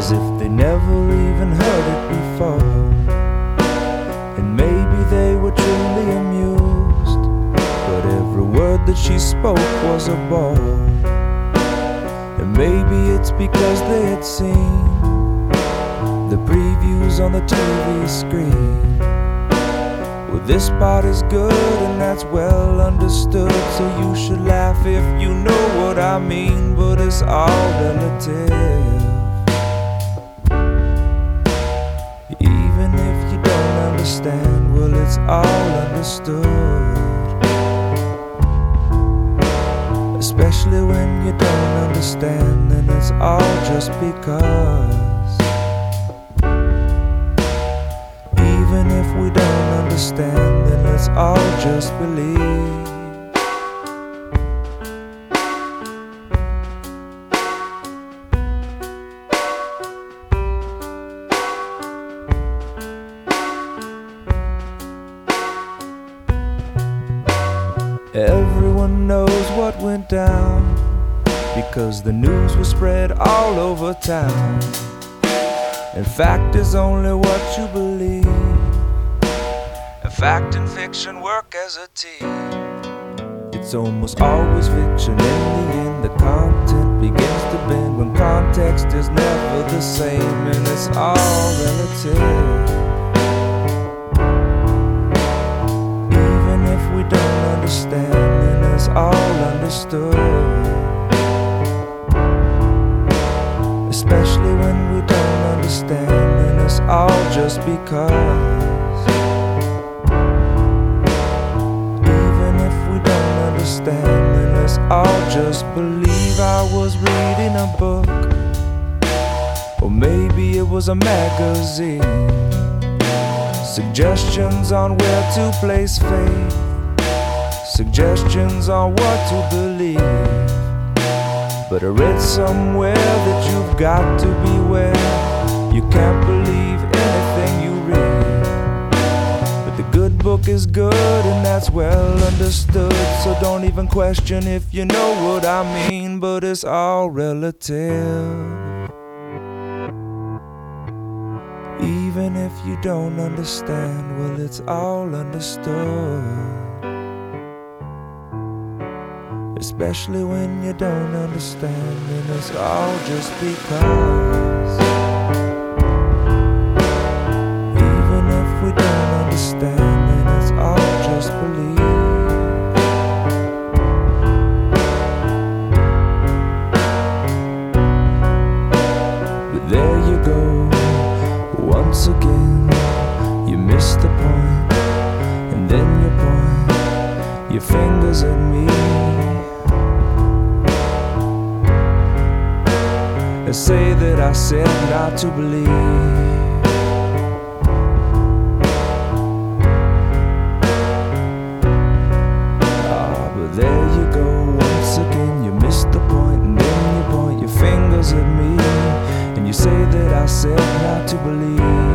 as if they never even heard it before. And maybe they were truly amused, but every word that she spoke was a bore. And maybe it's because they had seen the previews on the TV screen. Well, this part is good and that's well understood, so you should laugh if you know what I mean. But it's all relative. All understood. Especially when you don't understand, then it's all just because. Even if we don't understand, then let's all just believe. What went down because the news was spread all over town. And fact is only what you believe. And fact and fiction work as a team. It's almost always fiction. In the end, the content begins to bend when context is never the same, and it's all relative. Especially when we don't understand, then it's all just because. Even if we don't understand, then let's all just believe I was reading a book. Or maybe it was a magazine. Suggestions on where to place faith. Suggestions on what to believe. But I read somewhere that you've got to beware. You can't believe anything you read. But the good book is good and that's well understood. So don't even question if you know what I mean. But it's all relative. Even if you don't understand, well, it's all understood. Especially when you don't understand, and it's all just because. Even if we don't understand, then it's all just belief. But there you go, once again, you missed the point, and then you point your fingers at me. And say that I said not to believe. Ah, but there you go, once again, you missed the point, and then you point your fingers at me, and you say that I said not to believe.